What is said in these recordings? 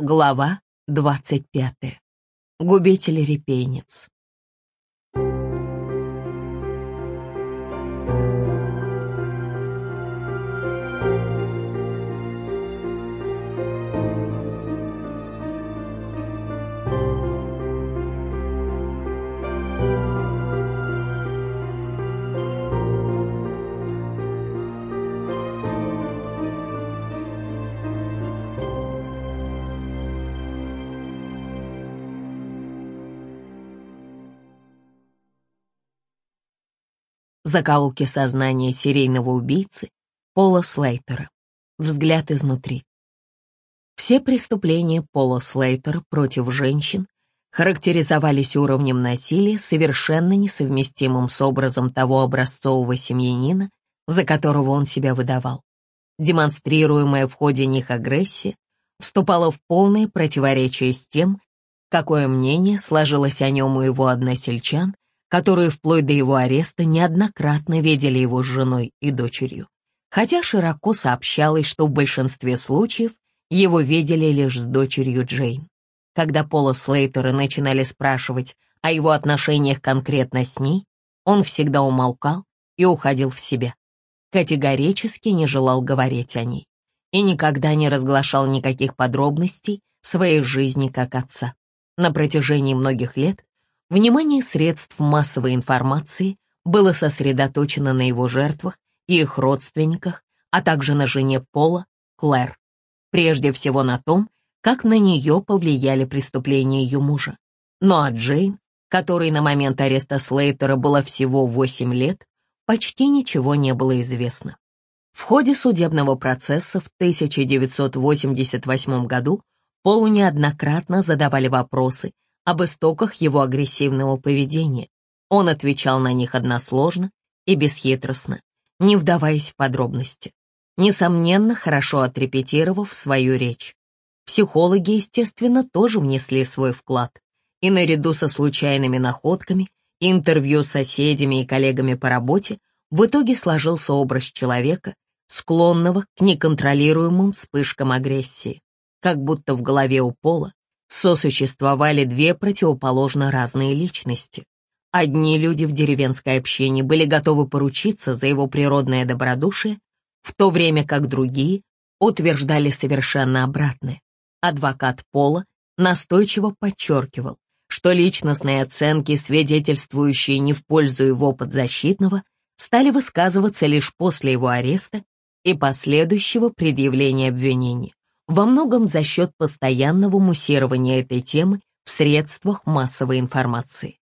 Глава двадцать пятая. Губитель репейниц. Закоулки сознания серийного убийцы Пола Слейтера. Взгляд изнутри. Все преступления Пола Слейтера против женщин характеризовались уровнем насилия, совершенно несовместимым с образом того образцового семьянина, за которого он себя выдавал. Демонстрируемая в ходе них агрессия вступала в полное противоречие с тем, какое мнение сложилось о нем у его односельчан которые вплоть до его ареста неоднократно видели его с женой и дочерью, хотя широко сообщалось, что в большинстве случаев его видели лишь с дочерью Джейн. Когда Пола Слейтера начинали спрашивать о его отношениях конкретно с ней, он всегда умолкал и уходил в себя. Категорически не желал говорить о ней и никогда не разглашал никаких подробностей своей жизни как отца. На протяжении многих лет Внимание средств массовой информации было сосредоточено на его жертвах и их родственниках, а также на жене Пола, Клэр. Прежде всего на том, как на нее повлияли преступления ее мужа. Ну а Джейн, которой на момент ареста Слейтера было всего 8 лет, почти ничего не было известно. В ходе судебного процесса в 1988 году Полу неоднократно задавали вопросы об истоках его агрессивного поведения. Он отвечал на них односложно и бесхитростно, не вдаваясь в подробности, несомненно, хорошо отрепетировав свою речь. Психологи, естественно, тоже внесли свой вклад, и наряду со случайными находками, интервью с соседями и коллегами по работе, в итоге сложился образ человека, склонного к неконтролируемым вспышкам агрессии, как будто в голове у Пола сосуществовали две противоположно разные личности. Одни люди в деревенской общине были готовы поручиться за его природное добродушие, в то время как другие утверждали совершенно обратное. Адвокат Пола настойчиво подчеркивал, что личностные оценки, свидетельствующие не в пользу его подзащитного, стали высказываться лишь после его ареста и последующего предъявления обвинений во многом за счет постоянного муссирования этой темы в средствах массовой информации.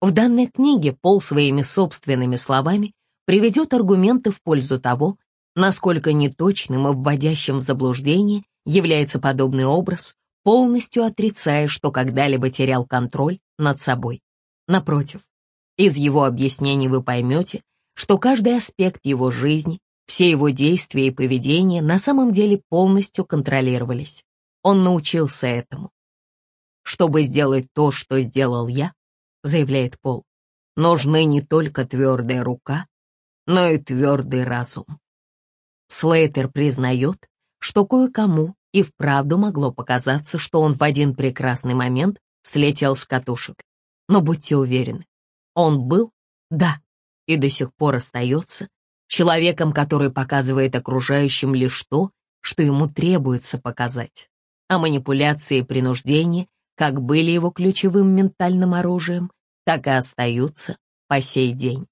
В данной книге Пол своими собственными словами приведет аргументы в пользу того, насколько неточным и вводящим в заблуждение является подобный образ, полностью отрицая, что когда-либо терял контроль над собой. Напротив, из его объяснений вы поймете, что каждый аспект его жизни все его действия и поведение на самом деле полностью контролировались. Он научился этому. Чтобы сделать то, что сделал я, заявляет Пол, нужны не только твердая рука, но и твердый разум. Слейтер признает, что кое-кому и вправду могло показаться, что он в один прекрасный момент слетел с катушек. Но будьте уверены, он был, да, и до сих пор остается человеком, который показывает окружающим лишь то, что ему требуется показать. А манипуляции и принуждение как были его ключевым ментальным оружием, так и остаются по сей день.